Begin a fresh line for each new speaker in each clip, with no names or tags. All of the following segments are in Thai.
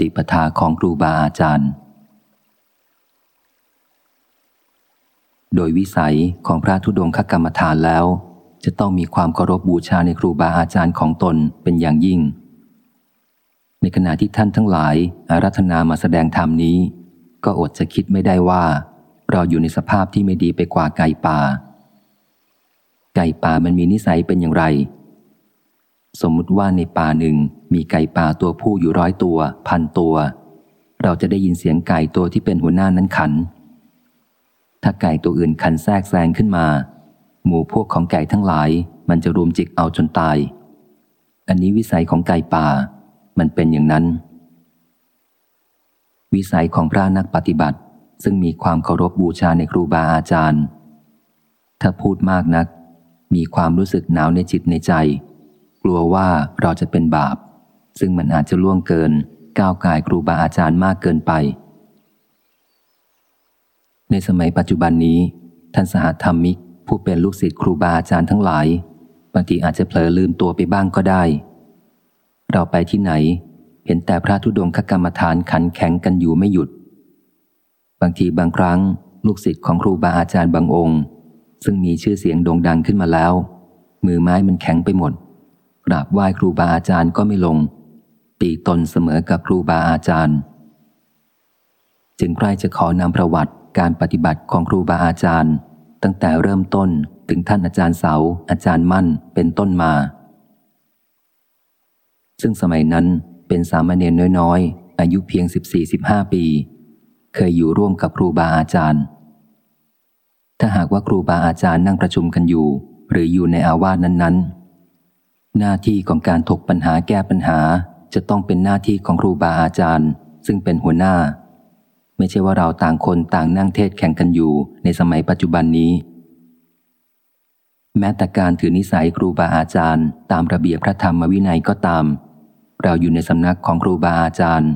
ฏิปทาของครูบาอาจารย์ โดยวิสัยของพระธุดงคกรรมฐานแล้ว จะต้องมีความเคารพบบูชาในครูบาอาจารย์ของตนเป็นอย่างยิ่ง ในขณะที่ท่านทั้งหลายอารัธนามาแสดงธรรมนี้ ก็อดจะคิดไม่ได้ว่า เราอยู่ในสภาพที่ไม่ดีไปกว่าไก่ป่า ไก่ป่ามันมีนิสัยเป็นอย่างไร สมมุติว่าในป่าหนึ่งมีไก่ป่าตัวผู้อยู่ร้อยตัว พันตัว เราจะได้ยินเสียงไก่ตัวที่เป็นหัวหน้านั้นขัน ถ้าไก่ตัวอื่นขันแทรกแซงขึ้นมา หมู่พวกของไก่ทั้งหลาย มันจะรวมจิกเอาจนตาย อันนี้วิสัยของไก่ป่า มันเป็นอย่างนั้น วิสัยของพระนักปฏิบัติ ซึ่งมีความเคารพบบูชาในครูบาอาจารย์ ถ้าพูดมากนัก มีความรู้สึกหนาวในจิตในใจ กลัวว่าเราจะเป็นบาป ซึ่งมันอาจจะล่วงเกิน ก้าวกายครูบาอาจารย์มากเกินไป ในสมัยปัจจุบันนี้ ท่านสหธรรมิกผู้เป็นลูกศิษย์ครูบาอาจารย์ทั้งหลายบางทีอาจจะเผลอลืมตัวไปบ้างก็ได้ เราไปที่ไหน เห็นแต่พระธุดงคกรรมฐานขันแข็งกันอยู่ไม่หยุด บางทีบางครั้ง ลูกศิษย์ของครูบาอาจารย์บางองค์ ซึ่งมีชื่อเสียงโด่งดังขึ้นมาแล้ว มือไม้มันแข็งไปหมด ราบไหว้ครูบาอาจารย์ก็ไม่ลง ตีตนเสมอกับครูบาอาจารย์ จึงใครจะขอนำประวัติการปฏิบัติของครูบาอาจารย์ ตั้งแต่เริ่มต้นถึงท่านอาจารย์เสา อาจารย์มั่นเป็นต้นมา ซึ่งสมัยนั้นเป็นสามเณรน้อยๆ อายุเพียง 14-15 ปี เคยอยู่ร่วมกับครูบาอาจารย์ ถ้าหากว่าครูบาอาจารย์นั่งประชุมกันอยู่ หรืออยู่ในอาวาสนั้นๆ หน้าที่ของการถกปัญหาแก้ปัญหาจะต้องเป็นหน้าที่ของครูบาอาจารย์ ซึ่งเป็นหัวหน้า ไม่ใช่ว่าเราต่างคนต่างนั่งเทศแข่งกันอยู่ในสมัยปัจจุบันนี้ แม้แต่การถือนิสัยครูบาอาจารย์ ตามระเบียบพระธรรมวินัยก็ตาม เราอยู่ในสำนักของครูบาอาจารย์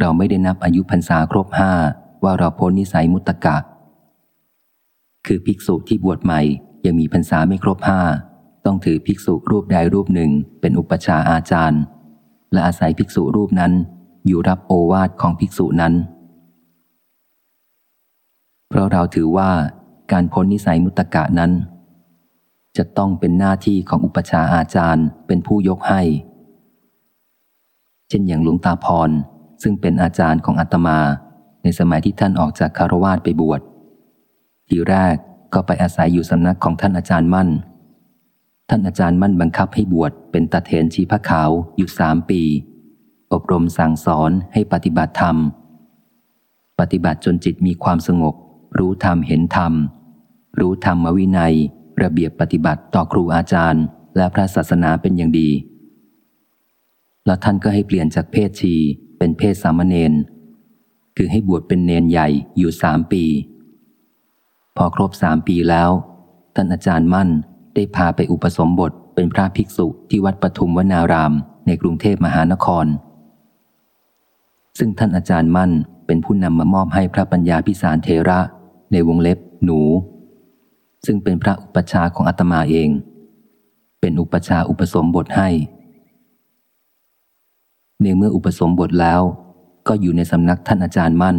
เราไม่ได้นับอายุพรรษาครบห้าว่าเราพ้นนิสัยมุตตะคือภิกษุที่บวชใหม่ยังมีพรรษาไม่ครบห้า ต้องถือภิกษุรูปใดรูปหนึ่งเป็นอุปชาอาจารย์ และอาศัยภิกษุรูปนั้นอยู่รับโอวาทของภิกษุนั้น เพราะเราถือว่าการพ้นนิสัยมุตตะนั้น จะต้องเป็นหน้าที่ของอุปชาอาจารย์เป็นผู้ยกให้ เช่นอย่างหลวงตาพรซึ่งเป็นอาจารย์ของอาตมา ในสมัยที่ท่านออกจากคารวาสไปบวชทีแรกก็ไปอาศัยอยู่สำนักของท่านอาจารย์มั่น ท่านอาจารย์มั่นบังคับให้บวชเป็นตาเถนชีพะขาวอยู่สามปี อบรมสั่งสอนให้ปฏิบัติธรรม ปฏิบัติจนจิตมีความสงบ รู้ธรรมเห็นธรรม รู้ธรรมวินัย ระเบียบปฏิบัติต่อครูอาจารย์ และพระศาสนาเป็นอย่างดี แล้วท่านก็ให้เปลี่ยนจากเพศชีเป็นเพศสามเณรคือให้บวชเป็นเนนใหญ่อยู่สามปี พอครบสามปีแล้ว ท่านอาจารย์มั่น ได้พาไปอุปสมบทเป็นพระภิกษุที่วัดปทุมวนารามในกรุงเทพมหานคร ซึ่งท่านอาจารย์มั่นเป็นผู้นำมามอบให้พระปัญญาพิสารเทระ ในวงเล็บหนู ซึ่งเป็นพระอุปชาของอาตมาเอง เป็นอุปชาอุปสมบทให้ ในเมื่ออุปสมบทแล้ว ก็อยู่ในสำนักท่านอาจารย์มั่น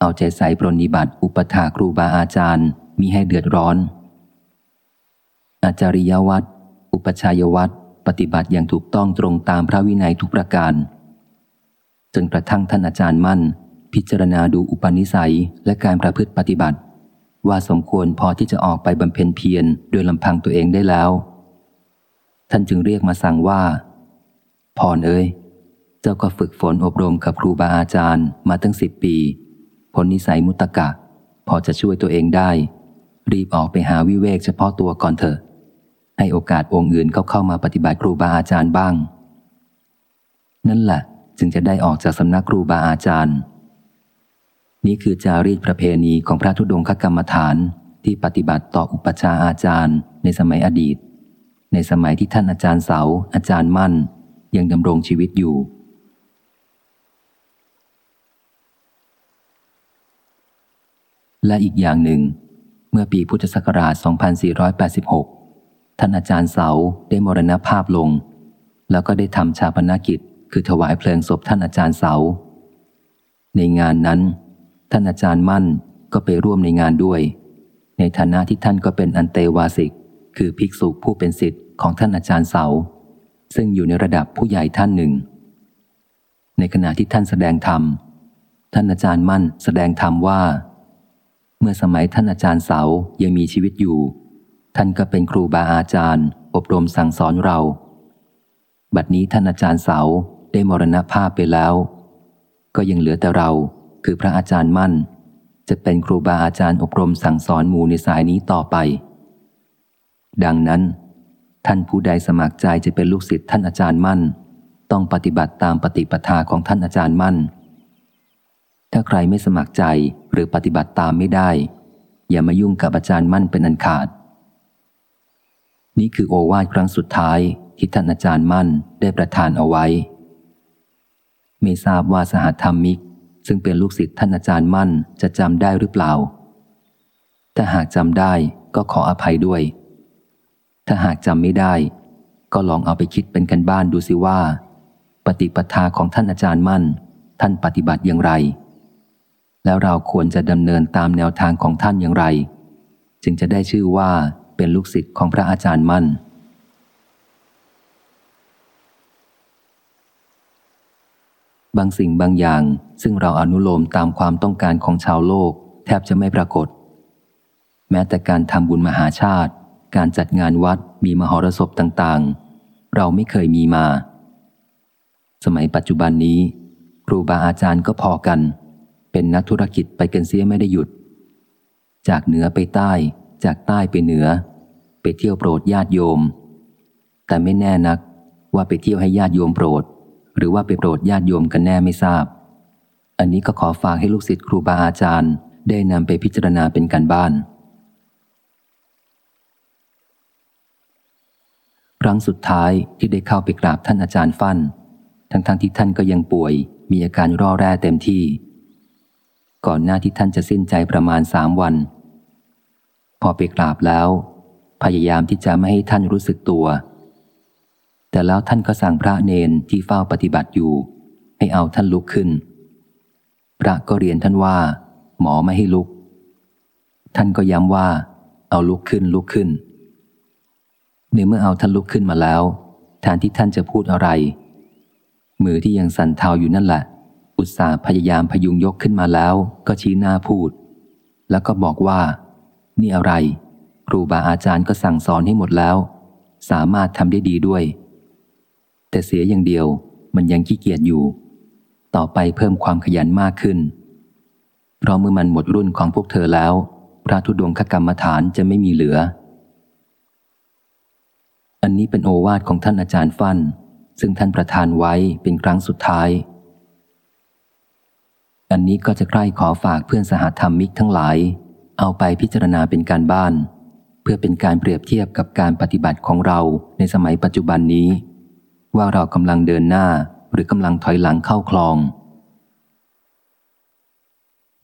เอาใจใส่ปรนิบัติอุปถาครูบาอาจารย์มีให้เดือดร้อน อาจาริยวัตรอุปชัยวัตรปฏิบัติอย่างถูกต้องตรงตามพระวินัยทุกประการ จนกระทั่งท่านอาจารย์มั่น พิจารณาดูอุปนิสัยและการประพฤติปฏิบัติ ว่าสมควรพอที่จะออกไปบำเพ็ญเพียรโดยลำพังตัวเองได้แล้ว ท่านจึงเรียกมาสั่งว่าพรเอ้ยเจ้าก็ฝึกฝนอบรมกับครูบาอาจารย์มาตั้งสิบปี ผลนิสัยมุตตะพอจะช่วยตัวเองได้ รีบออกไปหาวิเวกเฉพาะตัวก่อนเถอะ ให้โอกาสองค์อื่นเขาเข้ามาปฏิบัติครูบาอาจารย์บ้าง นั่นแหละจึงจะได้ออกจากสำนักครูบาอาจารย์ นี่คือจารีตประเพณีของพระธุดงคกรรมฐานที่ปฏิบัติต่ออุปชาอาจารย์ ในสมัยอดีต ในสมัยที่ท่านอาจารย์เสา อาจารย์มั่น ยังดำรงชีวิตอยู่และอีกอย่างหนึ่ง เมื่อปีพุทธศักราช 2486 ท่านอาจารย์เสาได้มรณภาพลง แล้วก็ได้ทำชาปนกิจ คือถวายเพลิงศพท่านอาจารย์เสา ในงานนั้น ท่านอาจารย์มั่นก็ไปร่วมในงานด้วย ในฐานะที่ท่านก็เป็นอันเตวาสิก คือภิกษุผู้เป็นสิทธิ์ของท่านอาจารย์เสา ซึ่งอยู่ในระดับผู้ใหญ่ท่านหนึ่ง ในขณะที่ท่านแสดงธรรม ท่านอาจารย์มั่นแสดงธรรมว่า เมื่อสมัยท่านอาจารย์เสายังมีชีวิตอยู่ ท่านก็เป็นครูบาอาจารย์ อบรมสั่งสอนเรา บัดนี้ท่านอาจารย์เสาได้มรณภาพไปแล้ว ก็ยังเหลือแต่เราคือพระอาจารย์มั่น จะเป็นครูบาอาจารย์อบรมสั่งสอนหมู่ในสายนี้ต่อไป ดังนั้น ท่านผู้ใดสมัครใจจะเป็นลูกศิษย์ท่านอาจารย์มั่น ต้องปฏิบัติตามปฏิปทาของท่านอาจารย์มั่น ถ้าใครไม่สมัครใจหรือปฏิบัติตามไม่ได้ อย่ามายุ่งกับอาจารย์มั่นเป็นอันขาด นี่คือโอวาทครั้งสุดท้ายที่ท่านอาจารย์มั่นได้ประทานเอาไว้ ไม่ทราบว่าสหธรรมิก ซึ่งเป็นลูกศิษย์ท่านอาจารย์มั่นจะจำได้หรือเปล่า ถ้าหากจำได้ก็ขออภัยด้วย ถ้าหากจำไม่ได้ ก็ลองเอาไปคิดเป็นกันบ้านดูสิว่า ปฏิปทาของท่านอาจารย์มั่น ท่านปฏิบัติอย่างไร แล้วเราควรจะดำเนินตามแนวทางของท่านอย่างไร จึงจะได้ชื่อว่า เป็นลูกศิษย์ของพระอาจารย์มั่น บางสิ่งบางอย่าง ซึ่งเราอนุโลมตามความต้องการของชาวโลก แทบจะไม่ปรากฏ แม้แต่การทำบุญมหาชาติ การจัดงานวัดมีมหรสพต่างๆ เราไม่เคยมีมา สมัยปัจจุบันนี้ ครูบาอาจารย์ก็พอกัน เป็นนักธุรกิจไปกันเสียไม่ได้หยุด จากเหนือไปใต้ จากใต้ไปเหนือ ไปเที่ยวโปรดญาติโยม แต่ไม่แน่นักว่าไปเที่ยวให้ญาติโยมโปรด หรือว่าไปโปรดญาติโยมกันแน่ไม่ทราบ อันนี้ก็ขอฝากให้ลูกศิษย์ครูบาอาจารย์ ได้นำไปพิจารณาเป็นการบ้าน ครั้งสุดท้ายที่ได้เข้าไปกราบท่านอาจารย์ฟัน่นทั้งๆทที่ท่านก็ยังป่วย มีอาการร่อแร่เต็มที่ ก่อนหน้าที่ท่านจะสิ้นใจประมาณสามวัน พอไปกราบแล้ว พยายามที่จะไม่ให้ท่านรู้สึกตัว แต่แล้วท่านก็สั่งพระเนนที่เฝ้าปฏิบัติอยู่ ให้เอาท่านลุกขึ้น พระก็เรียนท่านว่า หมอไม่ให้ลุก ท่านก็ย้ำว่า เอาลุกขึ้นลุกขึ้นในเมื่อเอาท่านลุกขึ้นมาแล้วแทนที่ท่านจะพูดอะไร มือที่ยังสั่นเทาอยู่นั่นแหละ อุตส่าห์พยายามพยุงยกขึ้นมาแล้ว ก็ชี้หน้าพูด แล้วก็บอกว่า นี่อะไร ครูบาอาจารย์ก็สั่งสอนให้หมดแล้ว สามารถทำได้ดีด้วย แต่เสียอย่างเดียวมันยังขี้เกียจอยู่ ต่อไปเพิ่มความขยันมากขึ้น เพราะเมื่อมันหมดรุ่นของพวกเธอแล้ว พระธุดงคกรรมฐานจะไม่มีเหลือ อันนี้เป็นโอวาทของท่านอาจารย์ฟัน่นซึ่งท่านประทานไว้เป็นครั้งสุดท้าย อันนี้ก็จะใกล้ขอฝากเพื่อนสหธรรมิกทั้งหลาย เอาไปพิจารณาเป็นการบ้าน เพื่อเป็นการเปรียบเทียบกับการปฏิบัติของเราในสมัยปัจจุบันนี้ ว่าเรากำลังเดินหน้าหรือกำลังถอยหลังเข้าคลอง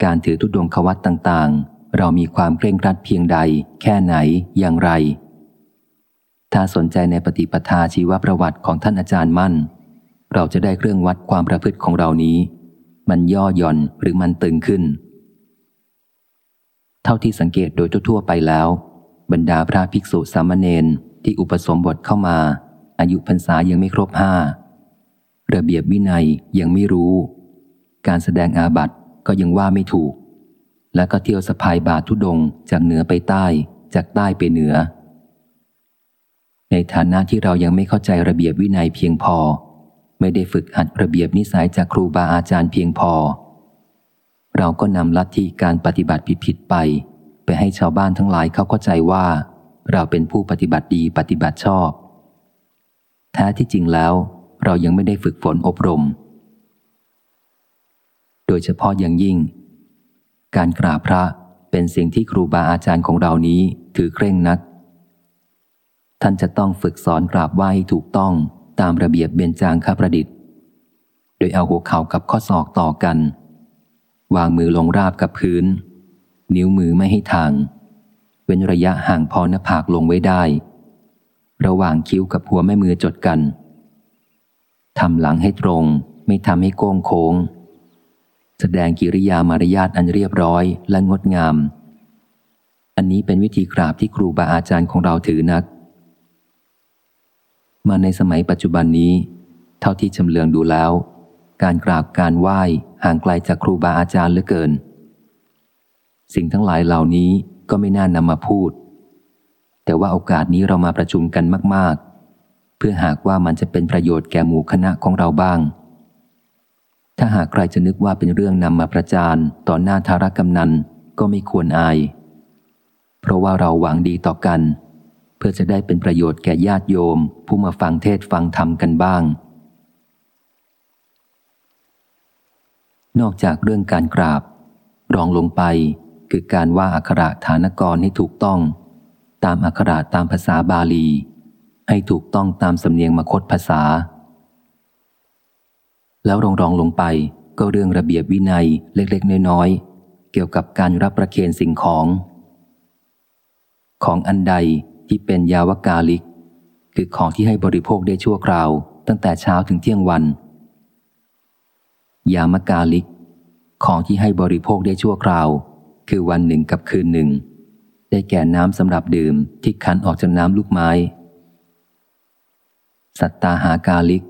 การถือทุดงควัตต่างๆ เรามีความเคร่งครัดเพียงใด แค่ไหนอย่างไร ถ้าสนใจในปฏิปทาชีวประวัติของท่านอาจารย์มั่น เราจะได้เครื่องวัดความประพฤติของเรานี้ มันย่อหย่อนหรือมันตึงขึ้น เท่าที่สังเกตโดยทั่วไปแล้ว บรรดาพระภิกษุสามเณรที่อุปสมบทเข้ามา อายุพรรษายังไม่ครบห้าระเบียบวินัยยังไม่รู้ การแสดงอาบัติก็ยังว่าไม่ถูก แล้วก็เที่ยวสะพายบาททุดงจากเหนือไปใต้ จากใต้ไปเหนือ ในฐานะที่เรายังไม่เข้าใจระเบียบวินัยเพียงพอ ไม่ได้ฝึกหัดระเบียบนิสัยจากครูบาอาจารย์เพียงพอ เราก็นำลัทธิการปฏิบัติผิดๆไป ไปให้ชาวบ้านทั้งหลายเขาเข้าใจว่า เราเป็นผู้ปฏิบัติดีปฏิบัติชอบ แท้ที่จริงแล้ว เรายังไม่ได้ฝึกฝนอบรม โดยเฉพาะอย่างยิ่ง การกราบพระเป็นสิ่งที่ครูบาอาจารย์ของเรานี้ถือเคร่งนัก ท่านจะต้องฝึกสอนกราบไหว้ถูกต้องตามระเบียบเบญจางคประดิษฐ์ โดยเอาหัวเข่ากับข้อศอกต่อกัน วางมือลงราบกับพื้น นิ้วมือไม่ให้ทาง เว้นระยะห่างพอหน้าผากลงไว้ได้ ระหว่างคิ้วกับหัวแม่มือจดกันทำหลังให้ตรง ไม่ทำให้โก้งโค้ง แสดงกิริยามารยาทอันเรียบร้อยและงดงาม อันนี้เป็นวิธีกราบที่ครูบาอาจารย์ของเราถือนัก มาในสมัยปัจจุบันนี้ เท่าที่ชำเลืองดูแล้ว การกราบการไหว้ ห่างไกลจากครูบาอาจารย์เหลือเกิน สิ่งทั้งหลายเหล่านี้ก็ไม่น่านำมาพูด แต่ว่าโอกาสนี้เรามาประชุมกันมาก ๆ เพื่อหากว่ามันจะเป็นประโยชน์แก่หมู่คณะของเราบ้าง ถ้าหากใครจะนึกว่าเป็นเรื่องนำมาประจานต่อหน้าธารกำนันก็ไม่ควรอาย เพราะว่าเราหวังดีต่อกัน เพื่อจะได้เป็นประโยชน์แก่ญาติโยม ผู้มาฟังเทศฟังธรรมกันบ้าง นอกจากเรื่องการกราบ รองลงไปคือการว่าอักขระฐานกรให้ถูกต้อง ตามอักขระตามภาษาบาลี ให้ถูกต้องตามสำเนียงมคตภาษา แล้วรองรองลงไปก็เรื่องระเบียบวินัยเล็กๆน้อยๆเกี่ยวกับการรับประเคนสิ่งของ ของอันใดที่เป็นยาวกาลิก คือของที่ให้บริโภคได้ชั่วคราว ตั้งแต่เช้าถึงเที่ยงวัน ยามกาลิก ของที่ให้บริโภคได้ชั่วคราว คือวันหนึ่งกับคืนหนึ่ง ได้แก่น้ำสำหรับดื่มที่คั้นออกจากน้ำลูกไม้ สัตตาหากาลิก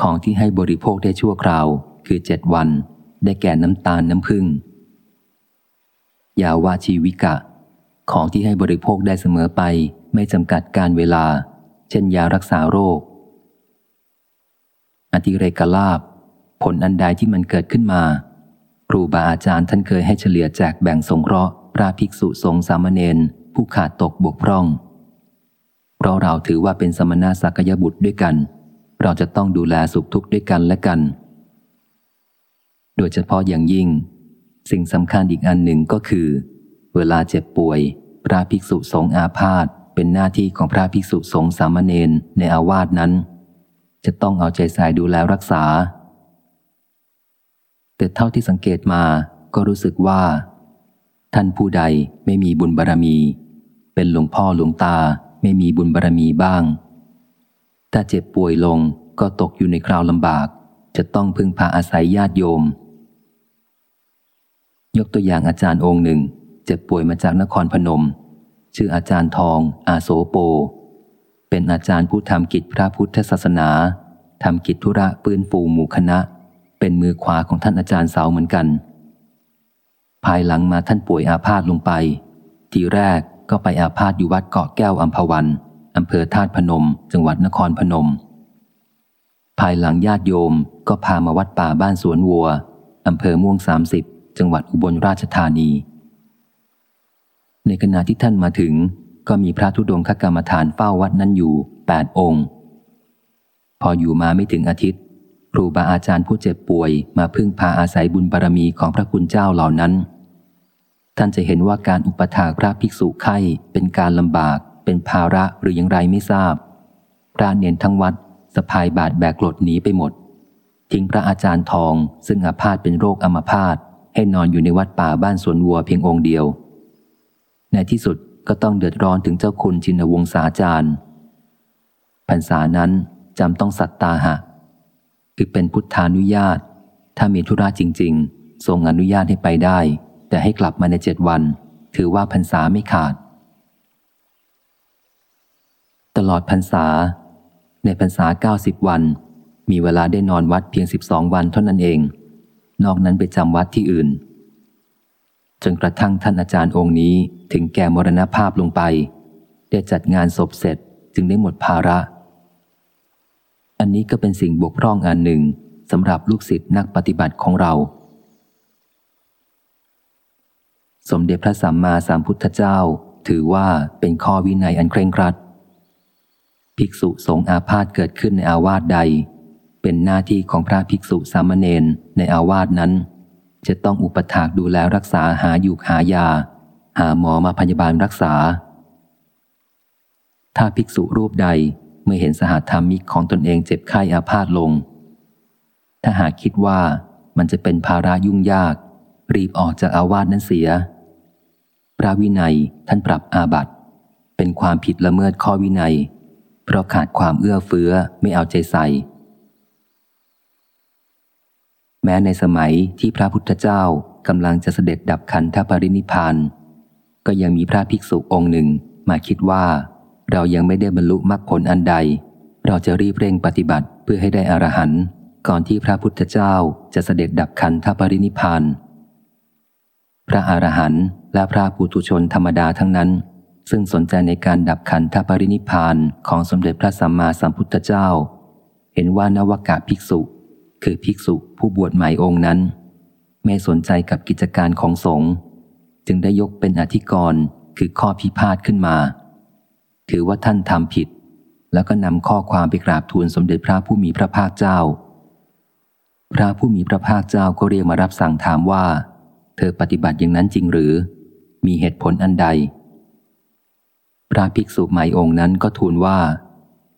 ของที่ให้บริโภคได้ชั่วคราว คือเจ็ดวัน ได้แก่น้ำตาลน้ำผึ้งยาวาชีวิกะ ของที่ให้บริโภคได้เสมอไป ไม่จำกัดการเวลา เช่นยารักษาโรค อธิเรกลาบ ผลอันใดที่มันเกิดขึ้นมา ครูบาอาจารย์ท่านเคยให้เฉลี่ยแจกแบ่งสงเคราะห์พระภิกษุสงฆ์สามเณรผู้ขาดตกบกพร่อง เพราะเราถือว่าเป็นสมณะสักยบุตรด้วยกัน เราจะต้องดูแลสุขทุกข์ด้วยกันและกัน โดยเฉพาะอย่างยิ่ง สิ่งสำคัญอีกอันหนึ่งก็คือ เวลาเจ็บป่วย พระภิกษุสงฆ์อาพาธเป็นหน้าที่ของพระภิกษุสงฆ์สามเณรในอาวาสนั้น จะต้องเอาใจใส่ดูแลรักษา แต่เท่าที่สังเกตมาก็รู้สึกว่า ท่านผู้ใดไม่มีบุญบารรมี เป็นหลวงพ่อหลวงตาไม่มีบุญบารรมีบ้าง ถ้าเจ็บป่วยลงก็ตกอยู่ในคราวลำบาก จะต้องพึ่งพาอาศัยญาติโยม ยกตัวอย่างอาจารย์องค์หนึ่งเจ็บป่วยมาจากนครพนม ชื่ออาจารย์ทอง อาโสโป เป็นอาจารย์ผู้ทำกิจพระพุทธศาสนาทำกิจธุระปืนฟูหมู่คณะ เป็นมือขวาของท่านอาจารย์เสาเหมือนกัน ภายหลังมาท่านป่วยอาพาธลงไป ทีแรกก็ไปอาพาธอยู่วัดเกาะแก้วอัมพวันอำเภอธาตุพนม จังหวัดนครพนม ภายหลังญาติโยมก็พามาวัดป่าบ้านสวนวัวอำเภอม่วงสามสิบจังหวัดอุบลราชธานี ในขณะที่ท่านมาถึง ก็มีพระธุดงคกรรมฐานเฝ้าวัดนั้นอยู่แปดองค์ พออยู่มาไม่ถึงอาทิตย์ รูบาอาจารย์ผู้เจ็บป่วยมาพึ่งพาอาศัยบุญบารรมีของพระคุณเจ้าเหล่านั้น ท่านจะเห็นว่าการอุปถากพระภิกษุไข้เป็นการลำบาก เป็นภาระหรืออย่างไรไม่ทราบ พระเนียนทั้งวัดสะพายบาดแบกกลดหนีไปหมด ทิ้งพระอาจารย์ทองซึ่งอาพาธเป็นโรคอัมพาตให้นอนอยู่ในวัดป่าบ้านสวนวัวเพียงองค์เดียว ในที่สุดก็ต้องเดือดร้อนถึงเจ้าคุณชินวงศาจารย์พรรษานั้นจำต้องสัตตาหะ คือเป็นพุทธานุญาต ถ้ามีธุระจริง ๆ ทรงอนุญาตให้ไปได้ แต่ให้กลับมาในเจ็ดวัน ถือว่าพรรษาไม่ขาด ตลอดพรรษา ในพรรษาเก้าสิบวัน มีเวลาได้นอนวัดเพียงสิบสองวันเท่านั้นเอง นอกนั้นไปจำวัดที่อื่น จนกระทั่งท่านอาจารย์องค์นี้ถึงแก่มรณภาพลงไป ได้จัดงานศพเสร็จจึงได้หมดภาระ อันนี้ก็เป็นสิ่งบกพร่องอันหนึ่งสำหรับลูกศิษย์นักปฏิบัติของเรา สมเด็จพระสัมมาสัมพุทธเจ้า ถือว่าเป็นข้อวินัยอันเคร่งครัด ภิกษุสงฆ์อาพาธเกิดขึ้นในอาวาสใด เป็นหน้าที่ของพระภิกษุสามเณรในอาวาสนั้น จะต้องอุปถากดูแลรักษาหาอยู่หายา หาหมอมาพยาบาลรักษา ถ้าภิกษุรูปใด มื่อเห็นสหธรรมิกของตนเองเจ็บไข้อาพาธลง ถ้าหากคิดว่ามันจะเป็นภาระยุ่งยาก รีบออกจากอาวาสนั้นเสีย พระวินัยท่านปรับอาบัติ เป็นความผิดละเมิดข้อวินัย เพราะขาดความเอื้อเฟื้อไม่เอาใจใส่ แม้ในสมัยที่พระพุทธเจ้ากำลังจะเสด็จดับขันธปรินิพานก็ยังมีพระภิกษุองค์หนึ่งมาคิดว่า เรายังไม่ได้บรรลุมรรคผลอันใด เราจะรีบเร่งปฏิบัติเพื่อให้ได้อรหันต์ก่อนที่พระพุทธเจ้าจะเสด็จดับขันธปรินิพาน พระอรหันต์และพระปุถุชนธรรมดาทั้งนั้น ซึ่งสนใจในการดับขันธปรินิพานของสมเด็จพระสัมมาสัมพุทธเจ้า เห็นว่านวากาภิกษุ คือภิกษุผู้บวชใหม่องค์นั้น ไม่สนใจกับกิจการของสงฆ์จึงได้ยกเป็นอธิกรณ์คือข้อพิพาทขึ้นมา ถือว่าท่านทำผิด แล้วก็นำข้อความไปกราบทูลสมเด็จพระผู้มีพระภาคเจ้า พระผู้มีพระภาคเจ้าก็เรียกมารับสั่งถามว่า เธอปฏิบัติอย่างนั้นจริงหรือ มีเหตุผลอันใด พระภิกษุใหม่องค์นั้นก็ทูลว่า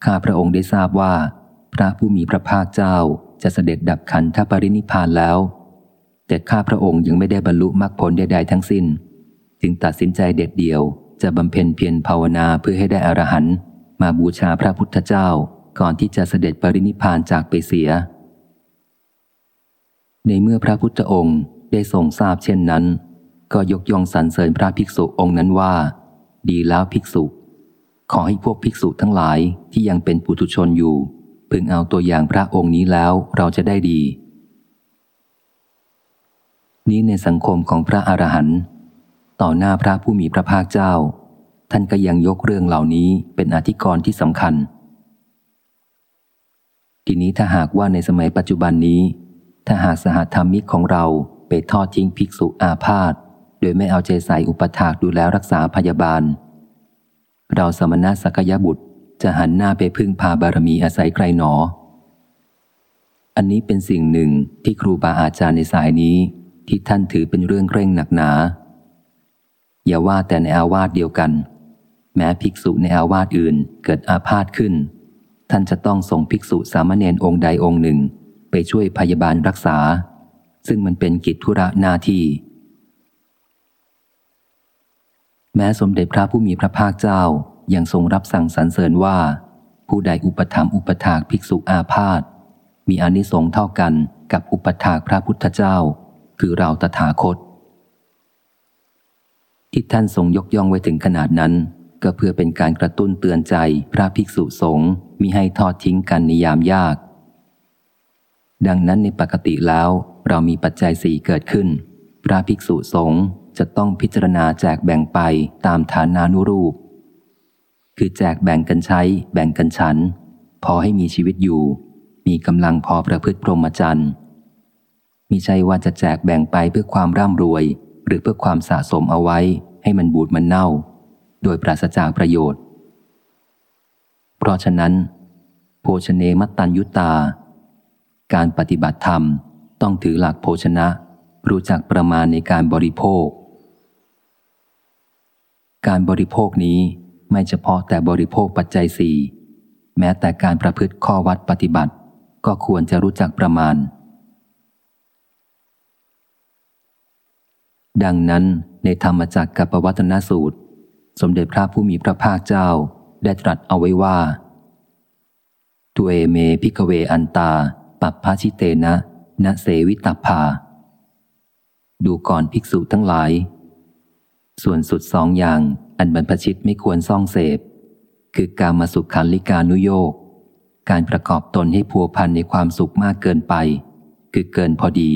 ข้าพระองค์ได้ทราบว่า พระผู้มีพระภาคเจ้าจะเสด็จดับขันธปรินิพานแล้ว แต่ข้าพระองค์ยังไม่ได้บรรลุมรรคผลใดๆทั้งสิ้น จึงตัดสินใจเด็ดเดี่ยว จะบำเพ็ญเพียรภาวนาเพื่อให้ได้อรหันต์มาบูชาพระพุทธเจ้าก่อนที่จะเสด็จปรินิพานจากไปเสีย ในเมื่อพระพุทธองค์ได้ทรงทราบเช่นนั้น ก็ยกย่องสรรเสริญพระภิกษุองค์นั้นว่า ดีแล้วภิกษุ ขอให้พวกภิกษุทั้งหลายที่ยังเป็นปุถุชนอยู่ พึงเอาตัวอย่างพระองค์นี้แล้วเราจะได้ดี นี้ในสังคมของพระอรหันต์ ต่อหน้าพระผู้มีพระภาคเจ้า ท่านก็ยังยกเรื่องเหล่านี้เป็นอธิกรณ์ที่สำคัญ ทีนี้ถ้าหากว่าในสมัยปัจจุบันนี้ ถ้าหากสหธรรมิกของเราไปทอดทิ้งภิกษุอาพาธโดยไม่เอาใจใส่อุปถากดูแลรักษาพยาบาล เราสมณะสักยบุตรจะหันหน้าไปพึ่งพาบารมีอาศัยใครหนอ อันนี้เป็นสิ่งหนึ่งที่ครูบาอาจารย์ในสายนี้ ที่ท่านถือเป็นเรื่องเร่งหนักหนา อย่าว่าแต่ในอาวาสเดียวกัน แม้ภิกษุในอาวาสอื่นเกิดอาพาธขึ้น ท่านจะต้องส่งภิกษุสามเณรองค์ใดองค์หนึ่ง ไปช่วยพยาบาลรักษา ซึ่งมันเป็นกิจธุระหน้าที่ แม้สมเด็จพระผู้มีพระภาคเจ้ายังทรงรับสั่งสรรเสริญว่า ผู้ใดอุปถัมภ์อุปถากภิกษุอาพาธมีอนิสงส์เท่ากันกับอุปถากพระพุทธเจ้า คือเราตถาคต ที่ท่านทรงยกย่องไว้ถึงขนาดนั้น ก็เพื่อเป็นการกระตุ้นเตือนใจพระภิกษุสงฆ์มิให้ทอดทิ้งกันในยามยาก ดังนั้นในปกติแล้วเรามีปัจจัยสี่เกิดขึ้น พระภิกษุสงฆ์จะต้องพิจารณาแจกแบ่งไปตามฐานานุรูป คือแจกแบ่งกันใช้ แบ่งกันฉัน พอให้มีชีวิตอยู่ มีกำลังพอประพฤติพรหมจรรย์มิใช่ว่าจะแจกแบ่งไปเพื่อความร่ำรวย หรือเพื่อความสะสมเอาไว้ให้มันบูดมันเน่า โดยปราศจากประโยชน์ เพราะฉะนั้น โภชเนมัตตัญยุตา การปฏิบัติธรรมต้องถือหลักโภชนะ รู้จักประมาณในการบริโภค การบริโภคนี้ไม่เฉพาะแต่บริโภคปัจจัยสี่แม้แต่การประพฤติข้อวัดปฏิบัติ ก็ควรจะรู้จักประมาณ ดังนั้นในธรรมจักกัปปวัตตนสูตร สมเด็จพระผู้มีพระภาคเจ้าได้ตรัสเอาไว้ว่า เทฺวเม ภิกฺขเว อนฺตา ปพฺพชิเตน น เสวิตพฺพา ดูก่อนภิกษุทั้งหลาย ส่วนสุดสองอย่างอันบรรพชิตไม่ควรซ่องเสพ คือการมาสุขขันลิกานุโยกการประกอบตนให้พัวพันในความสุขมากเกินไป คือเกินพอดี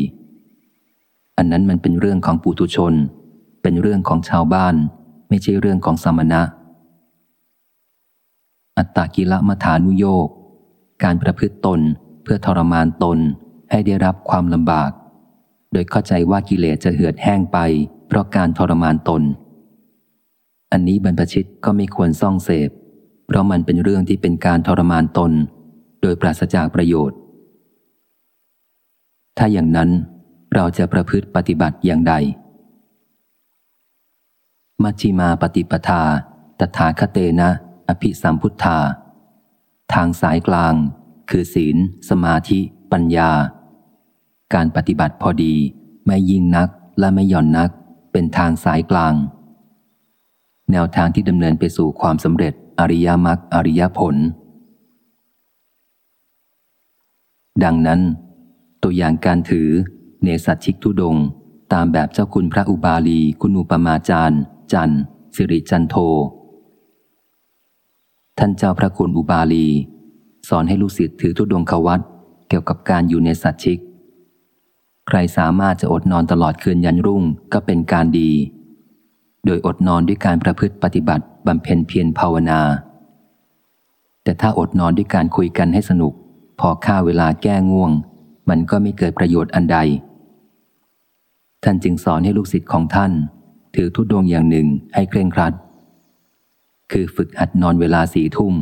อันนั้นมันเป็นเรื่องของปุถุชน เป็นเรื่องของชาวบ้าน ไม่ใช่เรื่องของสมณะ อัตตากิละมัฐานุโยกการประพฤติตนเพื่อทรมานตนให้ได้รับความลำบาก โดยเข้าใจว่ากิเลสจะเหือดแห้งไป เพราะการทรมานตน อันนี้บรรพชิตก็ไม่ควรซ่องเสพ เพราะมันเป็นเรื่องที่เป็นการทรมานตน โดยปราศจากประโยชน์ ถ้าอย่างนั้น เราจะประพฤติปฏิบัติอย่างใด มัชฌิมาปฏิปทา ตถาคเตนะ อภิสัมพุทธา ทางสายกลาง คือศีล สมาธิ ปัญญา การปฏิบัติพอดีไม่ยิ่งนักและไม่หย่อนนัก เป็นทางสายกลาง แนวทางที่ดำเนินไปสู่ความสำเร็จอริยมรรคอริยผล ดังนั้น ตัวอย่างการถือ เนสัตชิกทุดง ตามแบบเจ้าคุณพระอุบาลี คุณอุปมาจารย์ จันสิริจันโท ท่านเจ้าพระคุณอุบาลี สอนให้ลูกศิษย์ถือทุดงควัตเกี่ยวกับการอยู่ในสัตชิก ใครสามารถจะอดนอนตลอดคืนยันรุ่งก็เป็นการดี โดยอดนอนด้วยการประพฤติปฏิบัติบำเพ็ญเพียรภาวนา แต่ถ้าอดนอนด้วยการคุยกันให้สนุก พอค่าเวลาแก้ง่วง มันก็ไม่เกิดประโยชน์อันใด ท่านจึงสอนให้ลูกศิษย์ของท่าน ถือทุดงอย่างหนึ่งให้เคร่งครัด คือฝึกหัดนอนเวลาสี่ทุ่ม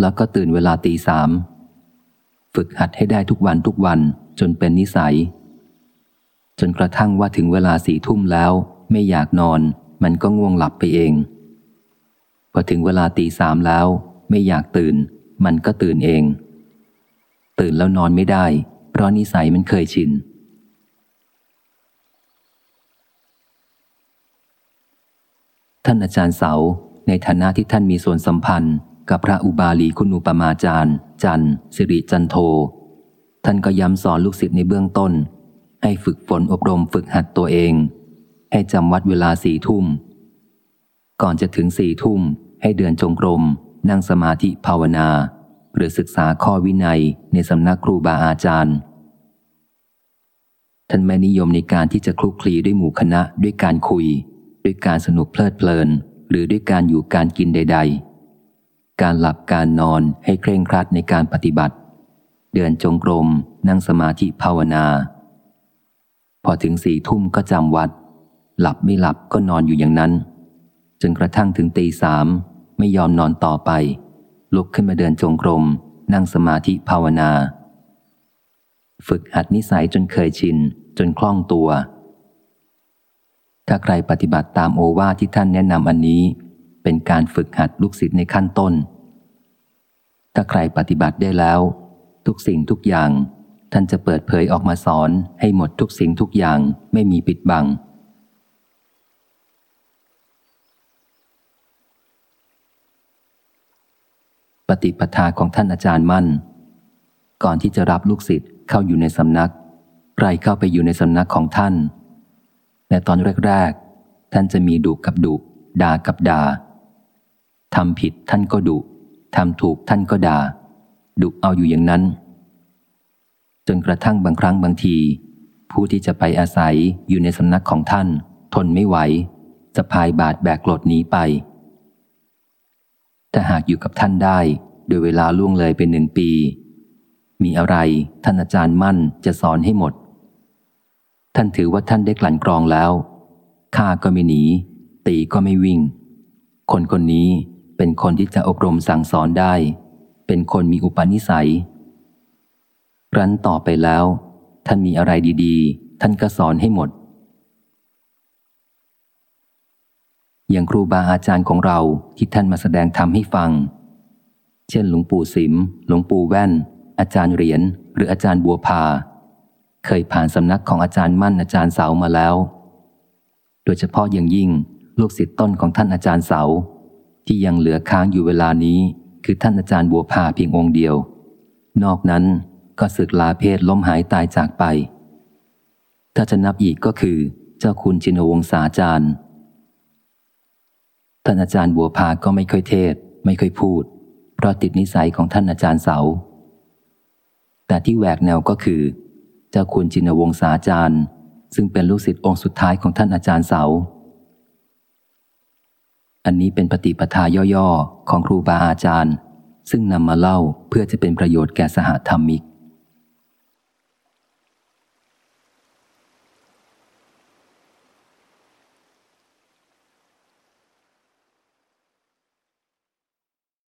แล้วก็ตื่นเวลาตีสาม ฝึกหัดให้ได้ทุกวันทุกวันจนเป็นนิสัย จนกระทั่งว่าถึงเวลาสี่ทุ่มแล้ว ไม่อยากนอน มันก็ง่วงหลับไปเอง พอถึงเวลาตีสามแล้ว ไม่อยากตื่น มันก็ตื่นเอง ตื่นแล้วนอนไม่ได้ เพราะนิสัยมันเคยชิน ท่านอาจารย์เสา ในฐานะที่ท่านมีส่วนสัมพันธ์ กับพระอุบาลีคุณูปมาจารย์ จันสิริจันโท ท่านก็ย้ำสอนลูกศิษย์ในเบื้องต้น ให้ฝึกฝนอบรมฝึกหัดตัวเอง ให้จำวัดเวลาสี่ทุ่ม ก่อนจะถึงสี่ทุ่มให้เดินจงกรม นั่งสมาธิภาวนา หรือศึกษาข้อวินัยในสำนักครูบาอาจารย์ ท่านไม่นิยมในการที่จะคลุกคลีด้วยหมู่คณะด้วยการคุย ด้วยการสนุกเพลิดเพลิน หรือด้วยการอยู่การกินใด ๆ การหลับการนอนให้เคร่งครัดในการปฏิบัติ เดินจงกรมนั่งสมาธิภาวนา พอถึงสี่ทุ่มก็จำวัด หลับไม่หลับก็นอนอยู่อย่างนั้น จนกระทั่งถึงตีสามไม่ยอมนอนต่อไป ลุกขึ้นมาเดินจงกรม นั่งสมาธิภาวนา ฝึกหัดนิสัยจนเคยชิน จนคล่องตัว ถ้าใครปฏิบัติตามโอวาทที่ท่านแนะนำอันนี้ เป็นการฝึกหัดลูกศิษย์ในขั้นต้น ถ้าใครปฏิบัติได้แล้ว ทุกสิ่งทุกอย่าง ท่านจะเปิดเผยออกมาสอนให้หมดทุกสิ่งทุกอย่างไม่มีปิดบัง ปฏิปทาของท่านอาจารย์มั่น ก่อนที่จะรับลูกศิษย์เข้าอยู่ในสำนัก ใครเข้าไปอยู่ในสำนักของท่าน แต่ตอนแรกๆ ท่านจะมีดุกับดุด่ากับด่าทำผิดท่านก็ดุทำถูกท่านก็ด่าดุเอาอยู่อย่างนั้น จนกระทั่งบางครั้งบางที ผู้ที่จะไปอาศัยอยู่ในสำนักของท่าน ทนไม่ไหวจะพายบาดแบกกลดหนีไปแต่หากอยู่กับท่านได้ โดยเวลาล่วงเลยเป็นหนึ่งปี มีอะไรท่านอาจารย์มั่นจะสอนให้หมด ท่านถือว่าท่านได้กลั่นกรองแล้วฆ่าก็ไม่หนี ตีก็ไม่วิ่ง คนคนนี้เป็นคนที่จะอบรมสั่งสอนได้ เป็นคนมีอุปนิสัย รั้นต่อไปแล้ว ท่านมีอะไรดีๆ ท่านก็สอนให้หมด อย่างครูบาอาจารย์ของเราที่ท่านมาแสดงธรรมให้ฟัง เช่นหลวงปู่สิม หลวงปู่แว่น อาจารย์เหรียญหรืออาจารย์บัวพา เคยผ่านสำนักของอาจารย์มั่นอาจารย์เสามาแล้ว โดยเฉพาะอย่างยิ่งลูกศิษย์ต้นของท่านอาจารย์เสา ที่ยังเหลือค้างอยู่เวลานี้ คือท่านอาจารย์บัวพาเพียงองค์เดียว นอกนั้นก็สึกลาเพศล้มหายตายจากไป ถ้าจะนับอีกก็คือ เจ้าคุณจินวงศาจารย์ ท่านอาจารย์บัวพาก็ไม่ค่อยเทศ ไม่ค่อยพูด เพราะติดนิสัยของท่านอาจารย์เสา แต่ที่แหวกแนวก็คือ จ้าคุณจินวงศาจารย์ ซึ่งเป็นลูกศิษย์องค์สุดท้ายของท่านอาจารย์เสา อันนี้เป็นปฏิปทาย่อๆ ของครูบาอาจารย์ ซึ่งนำมาเล่าเพื่อจะเป็นประโยชน์แก่สหธรรมิก